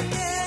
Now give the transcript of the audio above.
Yeah.